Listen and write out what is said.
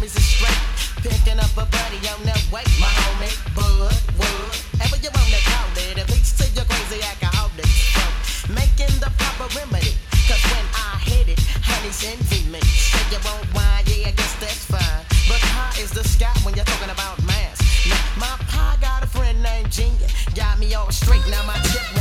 homies is straight. Picking up a buddy on the way, my homie. Bud, wood, ever you wanna call it. It leads to your crazy alcoholic stroke. Making the proper remedy. Cause when I hit it, honey's envy me. Say you won't wine, yeah, I guess that's fine. But high is the sky when you're talking about mass. Now, my pa got a friend named Junior. Got me all straight, now my tip